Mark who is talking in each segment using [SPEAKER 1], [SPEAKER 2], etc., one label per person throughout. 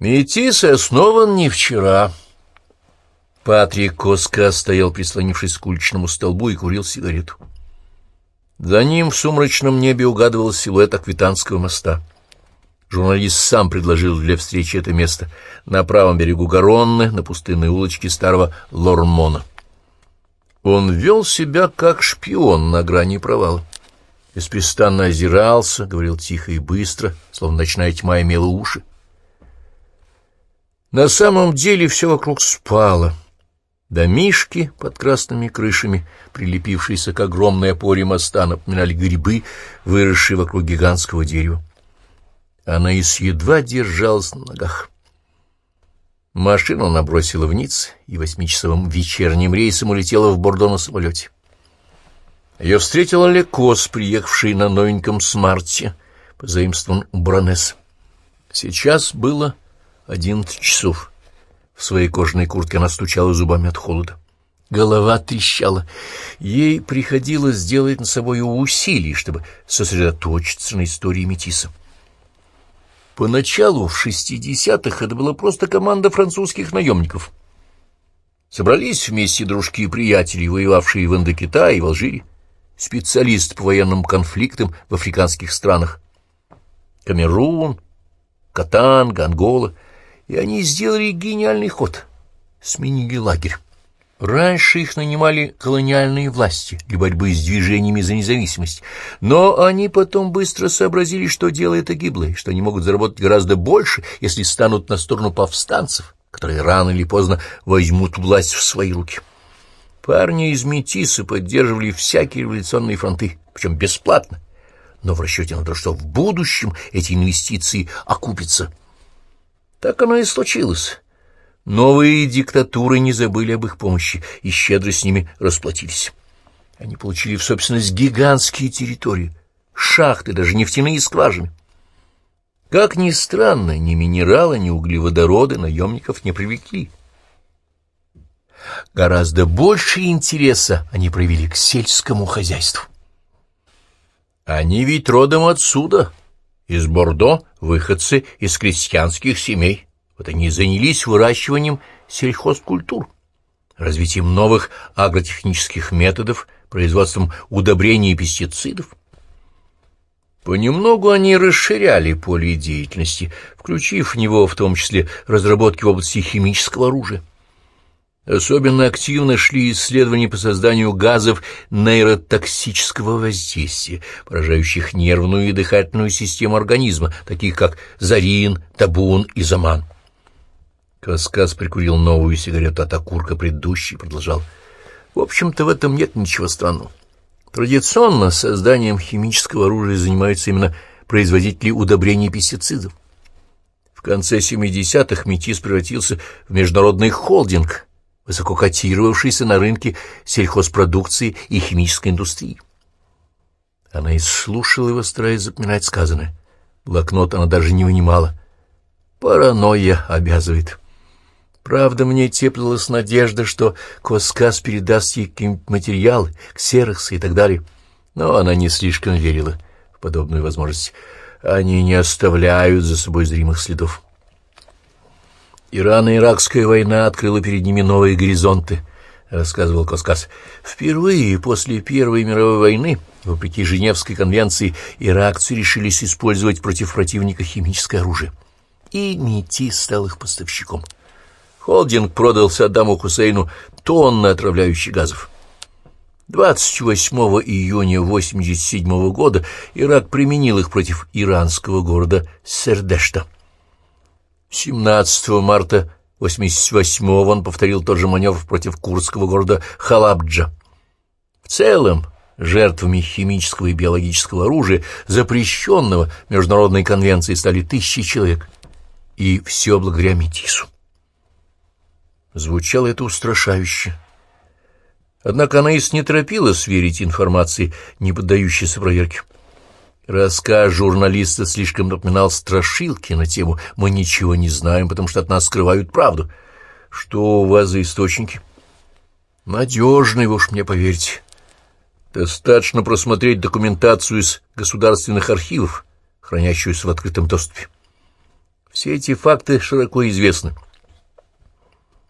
[SPEAKER 1] Метис основан не вчера. Патрик Коска стоял, прислонившись к уличному столбу, и курил сигарету. За ним в сумрачном небе угадывал силуэт Аквитанского моста. Журналист сам предложил для встречи это место на правом берегу Гаронны, на пустынной улочке старого Лормона. Он вел себя как шпион на грани провала. Беспрестанно озирался, говорил тихо и быстро, словно ночная тьма имела уши. На самом деле все вокруг спало. Домишки под красными крышами, прилепившиеся к огромной опоре моста, напоминали грибы, выросшие вокруг гигантского дерева. Анаис едва держалась на ногах. Машину набросила вниз и восьмичасовым вечерним рейсом улетела в Бордо на самолете. Ее встретила Лекос, приехавший на новеньком смарте, позаимствован у Бронесс. Сейчас было Одиннадцать часов. В своей кожаной куртке она стучала зубами от холода. Голова трещала. Ей приходилось сделать над собой усилий, чтобы сосредоточиться на истории Метиса. Поначалу, в шестидесятых, это была просто команда французских наемников. Собрались вместе дружки и приятели, воевавшие в Индокитае и в Алжире, специалист по военным конфликтам в африканских странах. Камерун, Катанга, Ангола — и они сделали гениальный ход. Сменили лагерь. Раньше их нанимали колониальные власти для борьбы с движениями за независимость, но они потом быстро сообразили, что дело это гиблое, что они могут заработать гораздо больше, если станут на сторону повстанцев, которые рано или поздно возьмут власть в свои руки. Парни из Метиса поддерживали всякие революционные фронты, причем бесплатно, но в расчете на то, что в будущем эти инвестиции окупятся. Так оно и случилось. Новые диктатуры не забыли об их помощи и щедро с ними расплатились. Они получили в собственность гигантские территории, шахты, даже нефтяные скважины. Как ни странно, ни минералы, ни углеводороды наемников не привлекли. Гораздо больше интереса они проявили к сельскому хозяйству. Они ведь родом отсюда, из Бордо выходцы из крестьянских семей. Вот они занялись выращиванием сельхозкультур, развитием новых агротехнических методов, производством удобрений и пестицидов. Понемногу они расширяли поле деятельности, включив в него в том числе разработки в области химического оружия. Особенно активно шли исследования по созданию газов нейротоксического воздействия, поражающих нервную и дыхательную систему организма, таких как зарин, табун и заман. Каскас прикурил новую сигарету от окурка предыдущей и продолжал. В общем-то, в этом нет ничего странного. Традиционно созданием химического оружия занимаются именно производители удобрений и пестицидов. В конце 70-х Метис превратился в международный холдинг – высоко котировавшийся на рынке сельхозпродукции и химической индустрии. Она исслушала его, стараясь запоминать сказанное. Блокнот она даже не вынимала. Паранойя обязывает. Правда, мне теплилась надежда, что Коскас передаст ей какие-нибудь материалы, ксероксы и так далее. Но она не слишком верила в подобную возможность. Они не оставляют за собой зримых следов. Ирано-Иракская война открыла перед ними новые горизонты, — рассказывал Коскас. Впервые после Первой мировой войны, вопреки Женевской конвенции, иракцы решились использовать против противника химическое оружие. И МИТИ стал их поставщиком. Холдинг продал Саддаму Хусейну тонны отравляющих газов. 28 июня 1987 года Ирак применил их против иранского города Сердешта. 17 марта 88-го он повторил тот же маневр против курдского города Халабджа. В целом, жертвами химического и биологического оружия, запрещенного Международной конвенцией, стали тысячи человек. И все благодаря Метису. Звучало это устрашающе. Однако Анаис не торопилась верить информации, не поддающейся проверке. Рассказ журналиста слишком напоминал страшилки на тему «Мы ничего не знаем, потому что от нас скрывают правду». Что у вас за источники? Надежные, вы уж мне поверьте. Достаточно просмотреть документацию из государственных архивов, хранящуюся в открытом доступе. Все эти факты широко известны.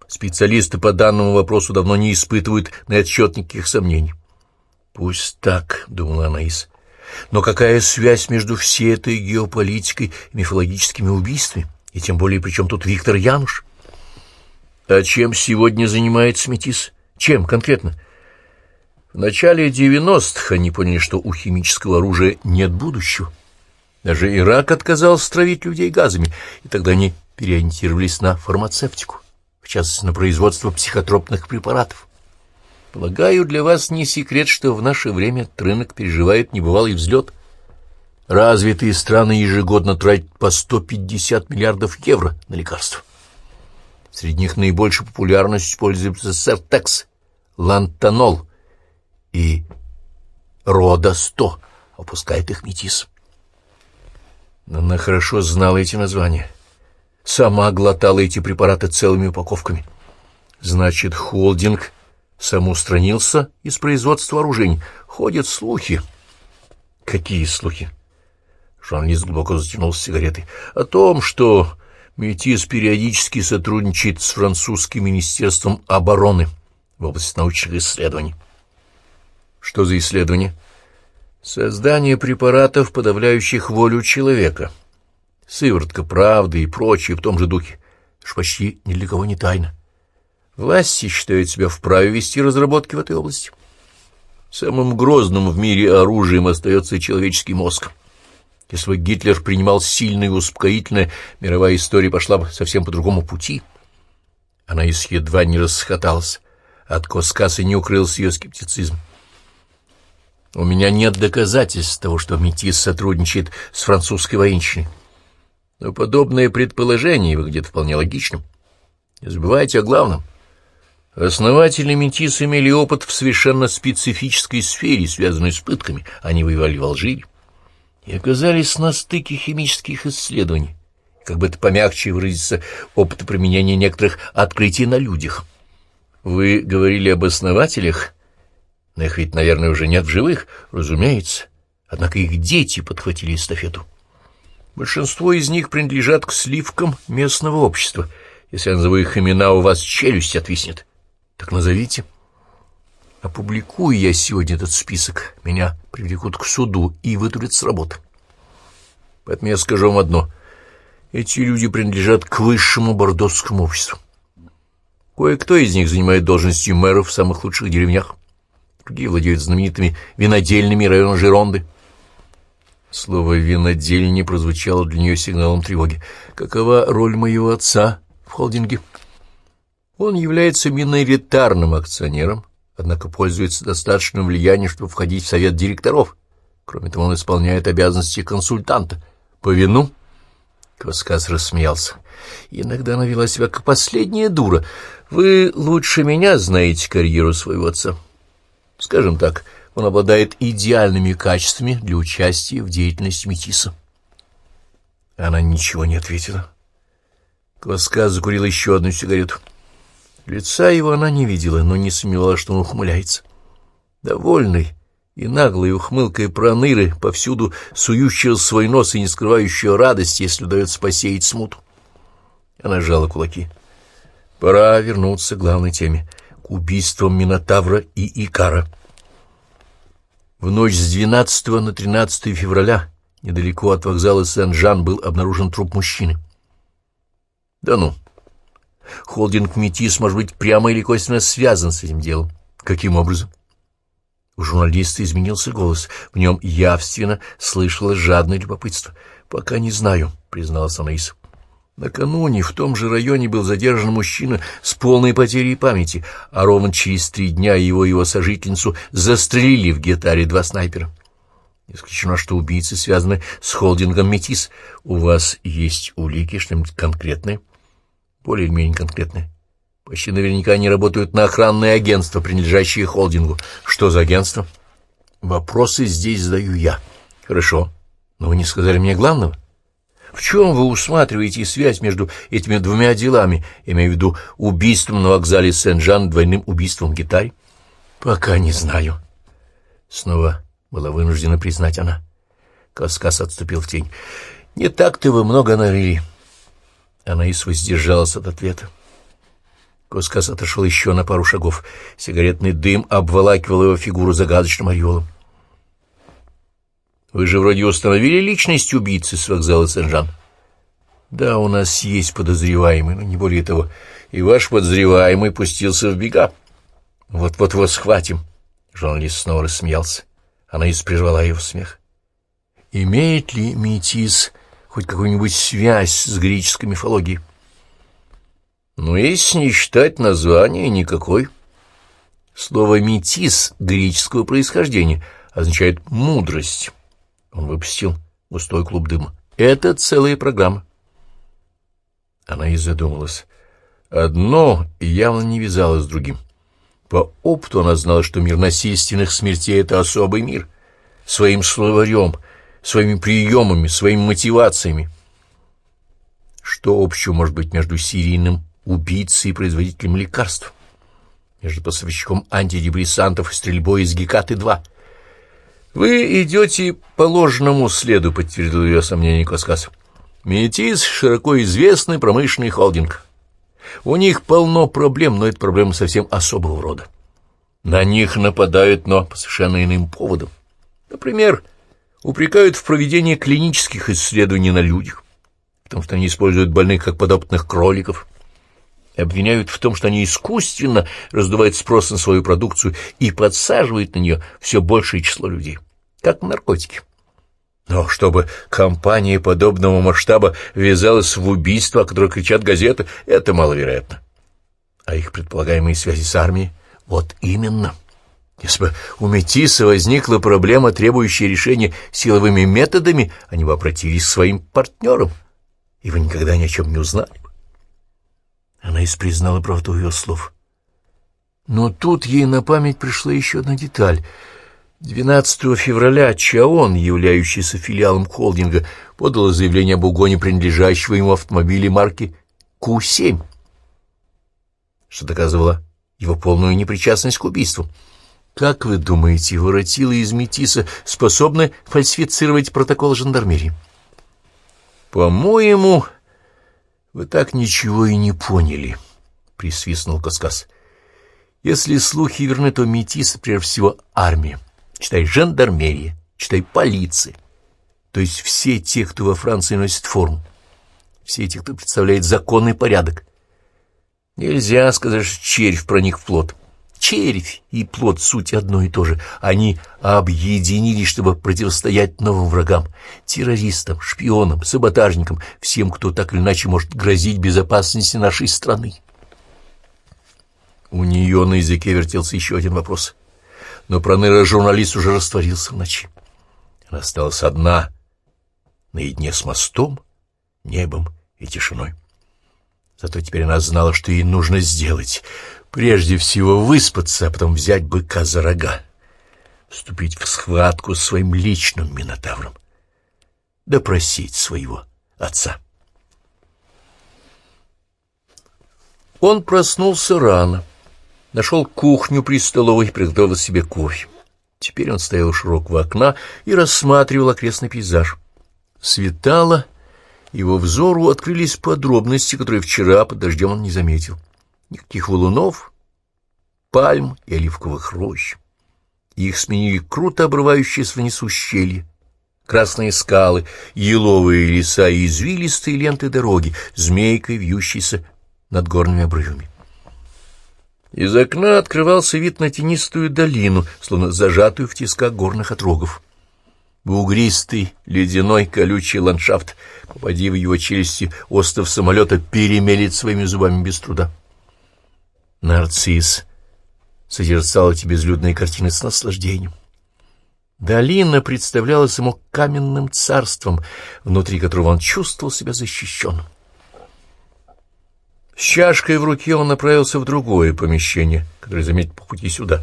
[SPEAKER 1] Специалисты по данному вопросу давно не испытывают на этот счет никаких сомнений. «Пусть так», — думала Анаис. «Но какая связь между всей этой геополитикой и мифологическими убийствами? И тем более, причем тут Виктор Януш?» «А чем сегодня занимается Метис? Чем конкретно?» В начале 90-х они поняли, что у химического оружия нет будущего. Даже Ирак отказался травить людей газами, и тогда они переориентировались на фармацевтику частности на производство психотропных препаратов. Полагаю, для вас не секрет, что в наше время рынок переживает небывалый взлет. Развитые страны ежегодно тратят по 150 миллиардов евро на лекарства. Среди них наибольшей популярностью пользуются Сертекс, Лантанол и Рода-100, опускает их метис. Она хорошо знала эти названия сама глотала эти препараты целыми упаковками. Значит, холдинг самоустранился из производства оружий. Ходят слухи. Какие слухи? Журналист глубоко затянулся сигаретой. О том, что Метис периодически сотрудничает с французским министерством обороны в области научных исследований. Что за исследования? Создание препаратов, подавляющих волю человека — сыворотка правды и прочее в том же духе. Это почти ни для кого не тайна. Власти считают себя вправе вести разработки в этой области. Самым грозным в мире оружием остается человеческий мозг. Если бы Гитлер принимал сильное и успокоительное, мировая история пошла бы совсем по другому пути. Она из едва не расхоталась. От Коскаса не укрылся ее скептицизм. У меня нет доказательств того, что Метис сотрудничает с французской военщиной. Но подобное предположение выглядит вполне логичным. Не забывайте о главном. Основатели Метис имели опыт в совершенно специфической сфере, связанной с пытками. Они воевали в Алжире и оказались на стыке химических исследований, как бы это помягче выразиться, опыта применения некоторых открытий на людях. Вы говорили об основателях, но их ведь, наверное, уже нет в живых, разумеется. Однако их дети подхватили эстафету. Большинство из них принадлежат к сливкам местного общества. Если я назову их имена, у вас челюсть отвиснет. Так назовите. Опубликую я сегодня этот список. Меня привлекут к суду и вытурят с работы. Поэтому я скажу вам одно. Эти люди принадлежат к высшему бордовскому обществу. Кое-кто из них занимает должности мэров в самых лучших деревнях. Другие владеют знаменитыми винодельными районами Жеронды. Слово «винодельни» прозвучало для нее сигналом тревоги. «Какова роль моего отца в холдинге?» Он является миноритарным акционером, однако пользуется достаточным влиянием, чтобы входить в совет директоров. Кроме того, он исполняет обязанности консультанта. «По вину?» Каскас рассмеялся. «Иногда она вела себя как последняя дура. Вы лучше меня знаете карьеру своего отца. Скажем так, — он обладает идеальными качествами для участия в деятельности Метиса. Она ничего не ответила. Кваска закурила еще одну сигарету. Лица его она не видела, но не сомневалась, что он ухмыляется. Довольный и наглой ухмылкой проныры, повсюду сующего свой нос и не скрывающего радости, если удается посеять смуту. Она сжала кулаки. Пора вернуться к главной теме — к убийствам Минотавра и Икара. В ночь с 12 на 13 февраля недалеко от вокзала Сен-Жан был обнаружен труп мужчины. Да ну. Холдинг Метис может быть прямо или косвенно связан с этим делом. Каким образом? У журналиста изменился голос. В нем явственно слышалось жадное любопытство. «Пока не знаю», — призналась Анаис. Накануне в том же районе был задержан мужчина с полной потерей памяти, а ровно через три дня его и его сожительницу застрелили в Гетаре два снайпера. Исключено, что убийцы связаны с холдингом «Метис». У вас есть улики, что-нибудь конкретное? Более или менее конкретное. Почти наверняка они работают на охранное агентство, принадлежащее холдингу. Что за агентство? Вопросы здесь задаю я. Хорошо. Но вы не сказали мне главного. В чем вы усматриваете связь между этими двумя делами, имею в виду убийством на вокзале Сен-Жан, двойным убийством гитаре? Пока не знаю. Снова была вынуждена признать она. Каскас отступил в тень. Не так-то вы много нарыли. Анаис воздержалась от ответа. Коскас отошел еще на пару шагов. Сигаретный дым обволакивал его фигуру загадочным ореолом. «Вы же вроде установили личность убийцы с вокзала Сен-Жан?» «Да, у нас есть подозреваемый, но не более того. И ваш подозреваемый пустился в бега. Вот-вот его схватим». Журналист снова рассмеялся. Она и прервала его смех. «Имеет ли Метис хоть какую-нибудь связь с греческой мифологией?» «Ну, если не считать название, никакой». Слово «метис» греческого происхождения означает «мудрость». Он выпустил густой клуб дыма. «Это целая программа». Она и задумалась. Одно явно не вязалось с другим. По опыту она знала, что мир насильственных смертей — это особый мир. Своим словарем, своими приемами, своими мотивациями. Что общего может быть между серийным убийцей и производителем лекарств? Между поставщиком антидепрессантов и стрельбой из Гекаты-2? «Вы идете по ложному следу», — подтвердил ее сомнение Каскас. «Метис — широко известный промышленный холдинг». У них полно проблем, но это проблемы совсем особого рода. На них нападают, но по совершенно иным поводам. Например, упрекают в проведении клинических исследований на людях, потому что они используют больных как подопытных кроликов, обвиняют в том, что они искусственно раздувают спрос на свою продукцию и подсаживают на нее все большее число людей, как наркотики. Но чтобы компания подобного масштаба ввязалась в убийство, о котором кричат газеты, это маловероятно. А их предполагаемые связи с армией? Вот именно. Если бы у Метиса возникла проблема, требующая решения силовыми методами, они бы обратились к своим партнерам, и вы никогда ни о чем не узнали бы. Она и признала правду ее слов. Но тут ей на память пришла еще одна деталь — 12 февраля Чаон, являющийся филиалом холдинга, подал заявление об угоне принадлежащего ему автомобиля марки Q7, что доказывало его полную непричастность к убийству. Как вы думаете, воротилы из Метиса способны фальсифицировать протокол жандармерии? По-моему, вы так ничего и не поняли, присвистнул Каскас. Если слухи верны, то Метис, прежде всего, армия читай жандармерия, читай полиция. То есть все те, кто во Франции носит форму, все те, кто представляет законный порядок. Нельзя сказать, что червь проник в плод. Червь и плод — суть одно и то же. Они объединились, чтобы противостоять новым врагам — террористам, шпионам, саботажникам, всем, кто так или иначе может грозить безопасности нашей страны. У нее на языке вертелся еще один вопрос но проныра-журналист уже растворился в ночи. Она осталась одна, наедине с мостом, небом и тишиной. Зато теперь она знала, что ей нужно сделать. Прежде всего выспаться, а потом взять быка за рога, вступить в схватку с своим личным минотавром, допросить своего отца. Он проснулся рано нашел кухню при столовой и приготовил себе кофе. Теперь он стоял у широкого окна и рассматривал окрестный пейзаж. Светало, его взору открылись подробности, которые вчера под дождем он не заметил. Никаких валунов, пальм и оливковых рощ. Их сменили круто обрывающиеся вниз ущелья, красные скалы, еловые леса и извилистые ленты дороги, змейкой вьющиеся над горными обрывами. Из окна открывался вид на тенистую долину, словно зажатую в тисках горных отрогов. Бугристый, ледяной, колючий ландшафт, попади в его челюсти, остров самолета перемелит своими зубами без труда. Нарцисс созерцал эти безлюдные картины с наслаждением. Долина представлялась ему каменным царством, внутри которого он чувствовал себя защищенным. С чашкой в руке он направился в другое помещение, которое заметил по пути сюда.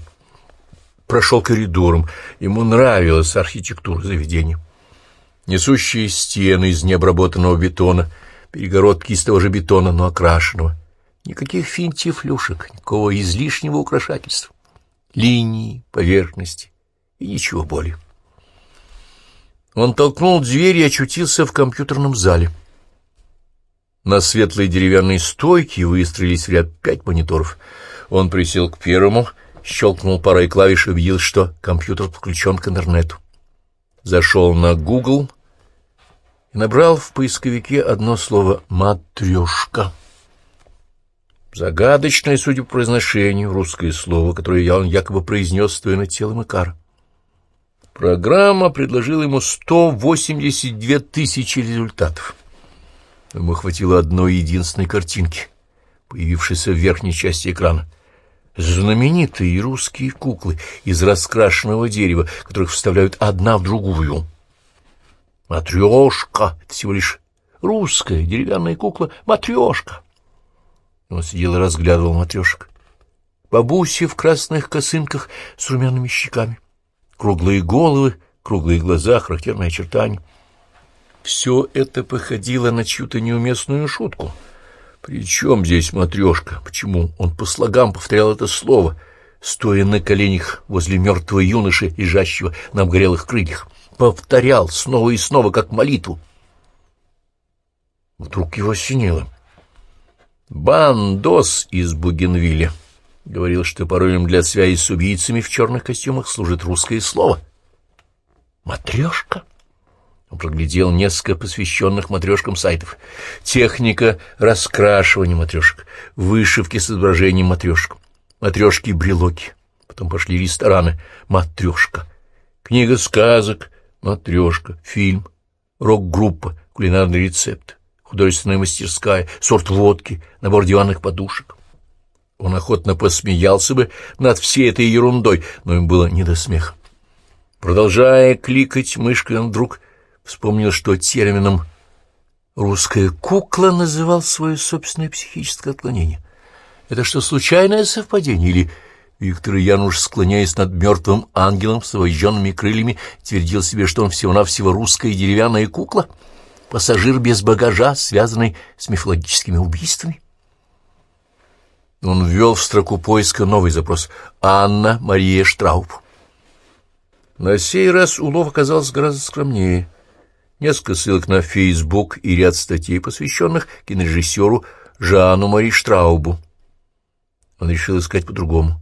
[SPEAKER 1] Прошел коридором. Ему нравилась архитектура заведения. Несущие стены из необработанного бетона, перегородки из того же бетона, но окрашенного. Никаких финтифлюшек, никакого излишнего украшательства. Линии, поверхности и ничего более. Он толкнул дверь и очутился в компьютерном зале. На светлой деревянной стойке выстроились в ряд пять мониторов. Он присел к первому, щелкнул парой клавиш и убедился, что компьютер подключен к интернету. Зашел на Google и набрал в поисковике одно слово «матрешка». Загадочное, судя по произношению, русское слово, которое он якобы произнес, стоя над телом Икара. Программа предложила ему 182 тысячи результатов. Ему хватило одной единственной картинки, появившейся в верхней части экрана. Знаменитые русские куклы из раскрашенного дерева, которых вставляют одна в другую. Матрешка — всего лишь русская деревянная кукла Матрешка. Он сидел и разглядывал матрешек. Бабуси в красных косынках с румяными щеками. Круглые головы, круглые глаза, характерные очертания — все это походило на чью-то неуместную шутку. Причем здесь матрешка? Почему он по слогам повторял это слово, стоя на коленях возле мертвого юноши, лежащего на обгорелых крыльях? Повторял снова и снова, как молитву. Вдруг его осенило. «Бандос из Бугенвилля» говорил, что паролем для связи с убийцами в черных костюмах служит русское слово. «Матрешка?» Он проглядел несколько посвященных матрешкам сайтов. Техника раскрашивания матрешек, вышивки с изображением матрешек, матрешки-брелоки. Потом пошли рестораны «Матрешка», книга сказок «Матрешка», фильм, рок-группа, кулинарный рецепт, художественная мастерская, сорт водки, набор диванных подушек. Он охотно посмеялся бы над всей этой ерундой, но им было не до смеха. Продолжая кликать мышкой, он вдруг Вспомнил, что термином «русская кукла» называл свое собственное психическое отклонение. Это что, случайное совпадение? Или Виктор Януш, склоняясь над мертвым ангелом с обожженными крыльями, твердил себе, что он всего-навсего русская деревянная кукла? Пассажир без багажа, связанный с мифологическими убийствами? Он ввел в строку поиска новый запрос «Анна Мария Штрауб». На сей раз улов оказался гораздо скромнее — несколько ссылок на Facebook и ряд статей, посвященных кинорежиссеру Жану Мари Штраубу. Он решил искать по-другому.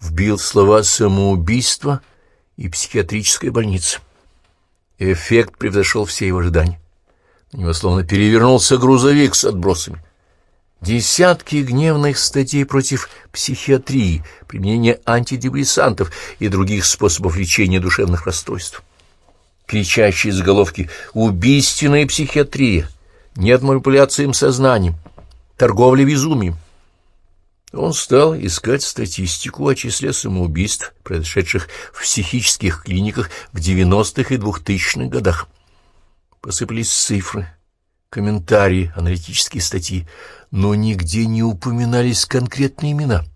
[SPEAKER 1] Вбил слова «самоубийство» и «психиатрическая больница». Эффект превзошел все его ожидания. У него словно перевернулся грузовик с отбросами. Десятки гневных статей против психиатрии, применения антидепрессантов и других способов лечения душевных расстройств кричащие заголовки «Убийственная психиатрия», «Нет манипуляции им сознанием», «Торговля безумием». Он стал искать статистику о числе самоубийств, произошедших в психических клиниках в 90-х и 2000-х годах. Посыпались цифры, комментарии, аналитические статьи, но нигде не упоминались конкретные имена.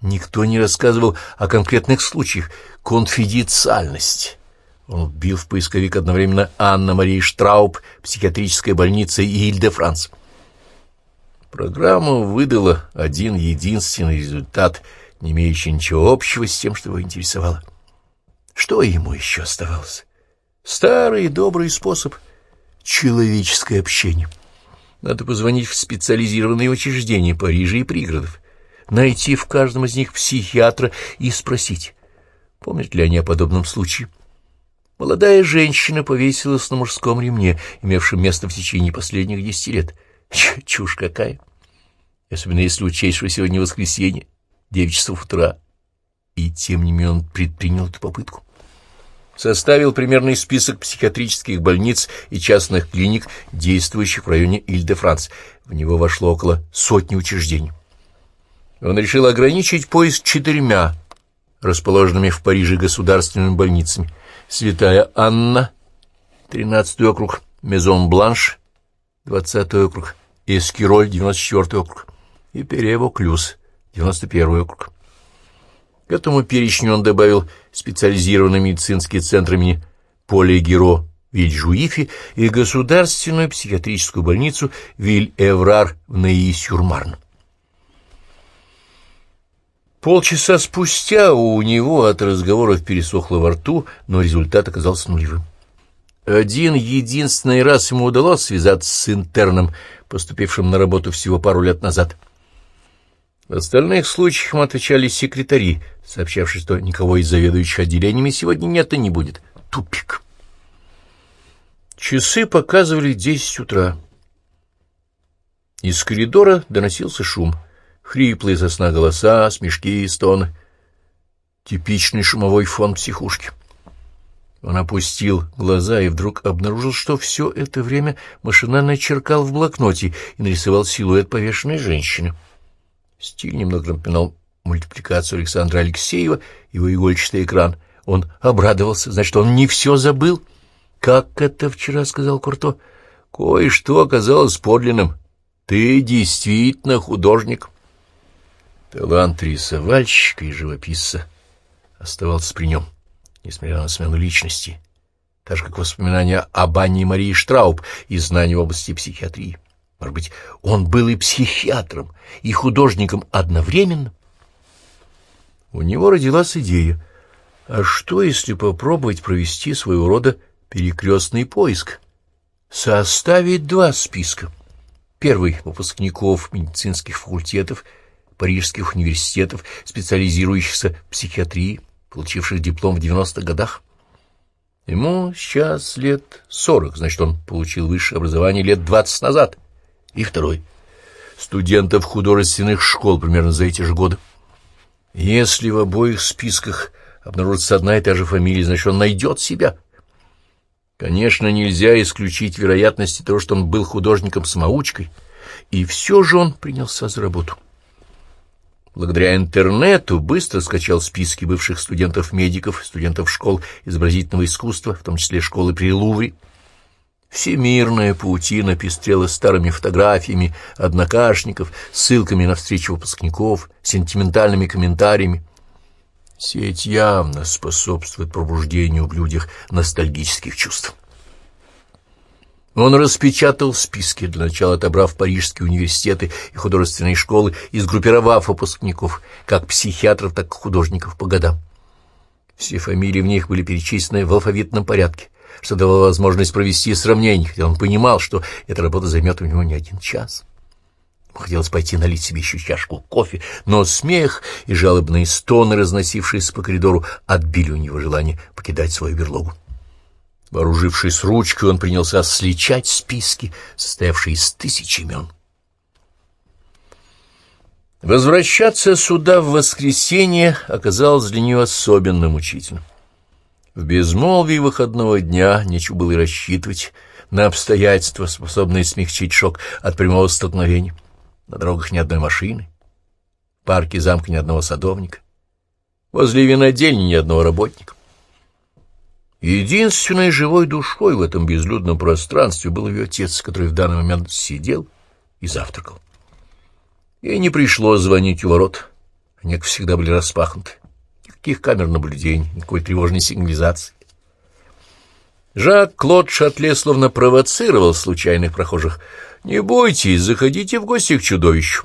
[SPEAKER 1] Никто не рассказывал о конкретных случаях. Конфиденциальность. Он вбил в поисковик одновременно Анна-Мария Штрауб, психиатрическая больница и Иль-де-Франс. Программа выдала один единственный результат, не имеющий ничего общего с тем, что его интересовало. Что ему еще оставалось? Старый добрый способ — человеческое общение. Надо позвонить в специализированные учреждения Парижа и пригородов, найти в каждом из них психиатра и спросить, помнят ли они о подобном случае. Молодая женщина повесилась на мужском ремне, имевшем место в течение последних десяти лет. Чушь какая! Особенно если учесть, что сегодня воскресенье, девять часов утра. И тем не менее он предпринял эту попытку. Составил примерный список психиатрических больниц и частных клиник, действующих в районе Иль-де-Франс. В него вошло около сотни учреждений. Он решил ограничить поиск четырьмя расположенными в Париже государственными больницами – Святая Анна, 13 округ, Мезон-Бланш, 20 округ, Эскироль, 94 округ, и Перево-Клюс, 91 округ. К этому перечню он добавил специализированный медицинский центр имени Поля Геро и государственную психиатрическую больницу Виль-Эврар в Неи-Сюрмарн. Полчаса спустя у него от разговоров пересохло во рту, но результат оказался нулевым. Один единственный раз ему удалось связаться с интерном, поступившим на работу всего пару лет назад. В остальных случаях ему отвечали секретари, сообщавшие, что никого из заведующих отделениями сегодня нет и не будет. Тупик. Часы показывали десять утра. Из коридора доносился шум. Хриплые сосна голоса, смешки и стоны. Типичный шумовой фон психушки. Он опустил глаза и вдруг обнаружил, что все это время машинально черкал в блокноте и нарисовал силуэт повешенной женщины. Стиль немного напоминал мультипликацию Александра Алексеева, его игольчатый экран. Он обрадовался, значит, он не все забыл. «Как это вчера?» — сказал Курто. «Кое-что оказалось подлинным. Ты действительно художник». Талант рисовальщика и живописца оставался при нем несмотря на смену личности, так же, как воспоминания об Анне Марии Штрауб и знания в области психиатрии. Может быть, он был и психиатром, и художником одновременно? У него родилась идея. А что, если попробовать провести своего рода перекрестный поиск? Составить два списка. Первый — выпускников медицинских факультетов, парижских университетов, специализирующихся в психиатрии, получивших диплом в 90-х годах. Ему сейчас лет сорок, значит, он получил высшее образование лет двадцать назад. И второй — студентов художественных школ примерно за эти же годы. Если в обоих списках обнаружится одна и та же фамилия, значит, он найдет себя. Конечно, нельзя исключить вероятности того, что он был художником-самоучкой, и все же он принялся за работу. Благодаря интернету быстро скачал списки бывших студентов-медиков, студентов школ изобразительного искусства, в том числе школы при Лувре. Всемирная паутина пестрела старыми фотографиями однокашников, ссылками на встречи выпускников, сентиментальными комментариями. Сеть явно способствует пробуждению в людях ностальгических чувств. Он распечатал списки, для начала отобрав парижские университеты и художественные школы и сгруппировав выпускников, как психиатров, так и художников по годам. Все фамилии в них были перечислены в алфавитном порядке, что давало возможность провести сравнение, хотя он понимал, что эта работа займет у него не один час. Хотелось пойти налить себе еще чашку кофе, но смех и жалобные стоны, разносившиеся по коридору, отбили у него желание покидать свою берлогу. Вооружившись ручкой, он принялся сличать списки, состоявшие из тысяч имен. Возвращаться сюда в воскресенье оказалось для нее особенно мучительным. В безмолвии выходного дня нечего было и рассчитывать на обстоятельства, способные смягчить шок от прямого столкновения. На дорогах ни одной машины, в парке замка ни одного садовника, возле винодельни ни одного работника. Единственной живой душой в этом безлюдном пространстве был ее отец, который в данный момент сидел и завтракал. Ей не пришлось звонить у ворот. Они, как всегда, были распахнуты. Никаких камер наблюдений, никакой тревожной сигнализации. Жак-Клод Шатле словно провоцировал случайных прохожих. «Не бойтесь, заходите в гости к чудовищу».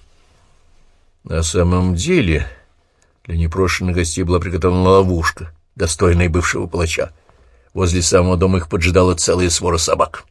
[SPEAKER 1] На самом деле для непрошенных гостей была приготовлена ловушка, достойная бывшего палача. Возле самого дома их поджидала целая свора собак.